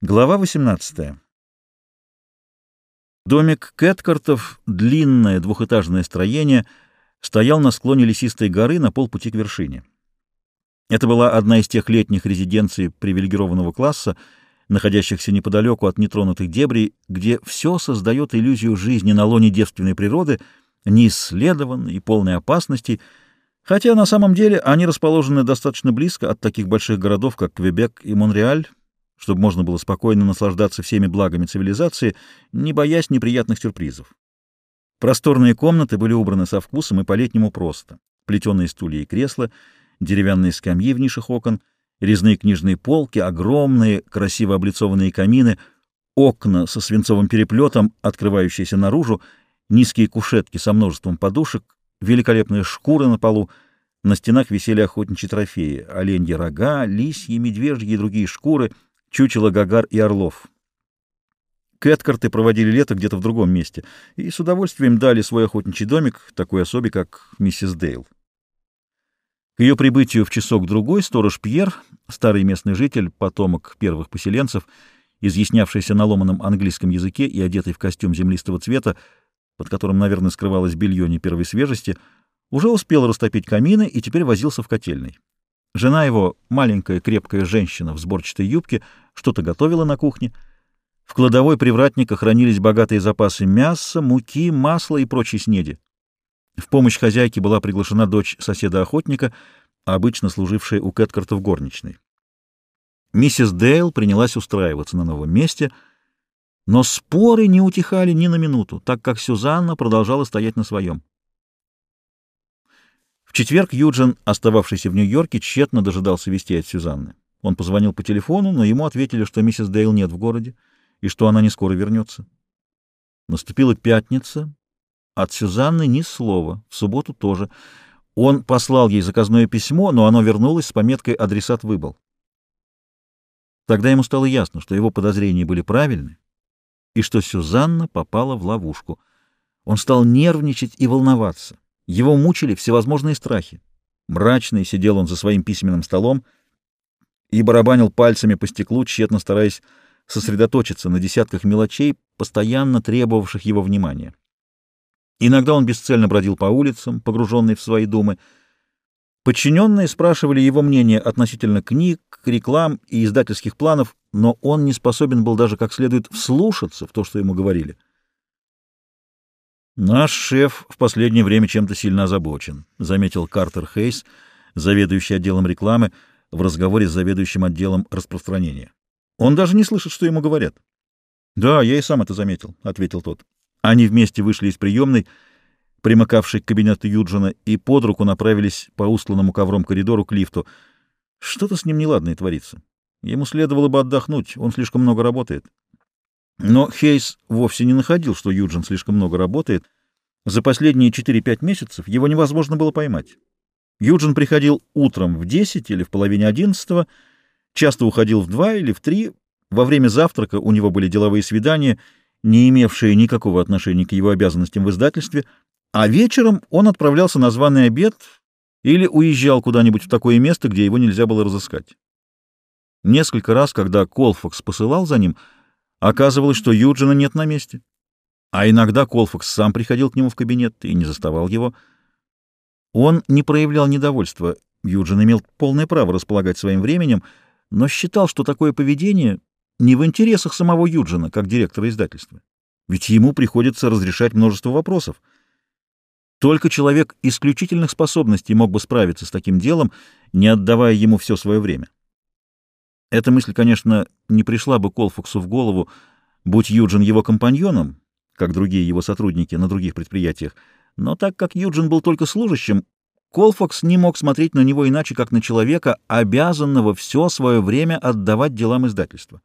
Глава 18. Домик Кэткартов, длинное двухэтажное строение, стоял на склоне лесистой горы на полпути к вершине. Это была одна из тех летних резиденций привилегированного класса, находящихся неподалеку от нетронутых дебрей, где все создает иллюзию жизни на лоне девственной природы, неисследованной и полной опасностей, хотя на самом деле они расположены достаточно близко от таких больших городов, как Квебек и Монреаль, чтобы можно было спокойно наслаждаться всеми благами цивилизации, не боясь неприятных сюрпризов. Просторные комнаты были убраны со вкусом и по-летнему просто. Плетеные стулья и кресла, деревянные скамьи в нишах окон, резные книжные полки, огромные, красиво облицованные камины, окна со свинцовым переплетом, открывающиеся наружу, низкие кушетки со множеством подушек, великолепные шкуры на полу, на стенах висели охотничьи трофеи — оленьи рога, лисьи, медвежьи и другие шкуры — чучело Гагар и Орлов. Кэткарты проводили лето где-то в другом месте и с удовольствием дали свой охотничий домик такой особе, как миссис Дейл. К ее прибытию в часок-другой сторож Пьер, старый местный житель, потомок первых поселенцев, изъяснявшийся на ломаном английском языке и одетый в костюм землистого цвета, под которым, наверное, скрывалось белье не первой свежести, уже успел растопить камины и теперь возился в котельной. Жена его, маленькая крепкая женщина в сборчатой юбке, что-то готовила на кухне. В кладовой привратника хранились богатые запасы мяса, муки, масла и прочей снеди. В помощь хозяйке была приглашена дочь соседа-охотника, обычно служившая у Кэткарта в горничной. Миссис Дейл принялась устраиваться на новом месте, но споры не утихали ни на минуту, так как Сюзанна продолжала стоять на своем. В четверг Юджин, остававшийся в Нью-Йорке, тщетно дожидался вестей от Сюзанны. Он позвонил по телефону, но ему ответили, что миссис Дейл нет в городе и что она не скоро вернется. Наступила пятница. От Сюзанны ни слова. В субботу тоже. Он послал ей заказное письмо, но оно вернулось с пометкой «Адресат выбыл». Тогда ему стало ясно, что его подозрения были правильны и что Сюзанна попала в ловушку. Он стал нервничать и волноваться. Его мучили всевозможные страхи. Мрачный сидел он за своим письменным столом и барабанил пальцами по стеклу, тщетно стараясь сосредоточиться на десятках мелочей, постоянно требовавших его внимания. Иногда он бесцельно бродил по улицам, погруженный в свои думы. Подчиненные спрашивали его мнение относительно книг, реклам и издательских планов, но он не способен был даже как следует вслушаться в то, что ему говорили. «Наш шеф в последнее время чем-то сильно озабочен», — заметил Картер Хейс, заведующий отделом рекламы, в разговоре с заведующим отделом распространения. «Он даже не слышит, что ему говорят». «Да, я и сам это заметил», — ответил тот. Они вместе вышли из приемной, примыкавшей к кабинету Юджина, и под руку направились по устланному ковром коридору к лифту. Что-то с ним неладное творится. Ему следовало бы отдохнуть, он слишком много работает. Но Хейс вовсе не находил, что Юджин слишком много работает. За последние 4-5 месяцев его невозможно было поймать. Юджин приходил утром в 10 или в половине 11, часто уходил в 2 или в 3. Во время завтрака у него были деловые свидания, не имевшие никакого отношения к его обязанностям в издательстве, а вечером он отправлялся на званый обед или уезжал куда-нибудь в такое место, где его нельзя было разыскать. Несколько раз, когда Колфакс посылал за ним, Оказывалось, что Юджина нет на месте. А иногда Колфакс сам приходил к нему в кабинет и не заставал его. Он не проявлял недовольства. Юджин имел полное право располагать своим временем, но считал, что такое поведение не в интересах самого Юджина, как директора издательства. Ведь ему приходится разрешать множество вопросов. Только человек исключительных способностей мог бы справиться с таким делом, не отдавая ему все свое время. Эта мысль, конечно, не пришла бы Колфаксу в голову, будь Юджин его компаньоном, как другие его сотрудники на других предприятиях, но так как Юджин был только служащим, Колфакс не мог смотреть на него иначе, как на человека, обязанного все свое время отдавать делам издательства.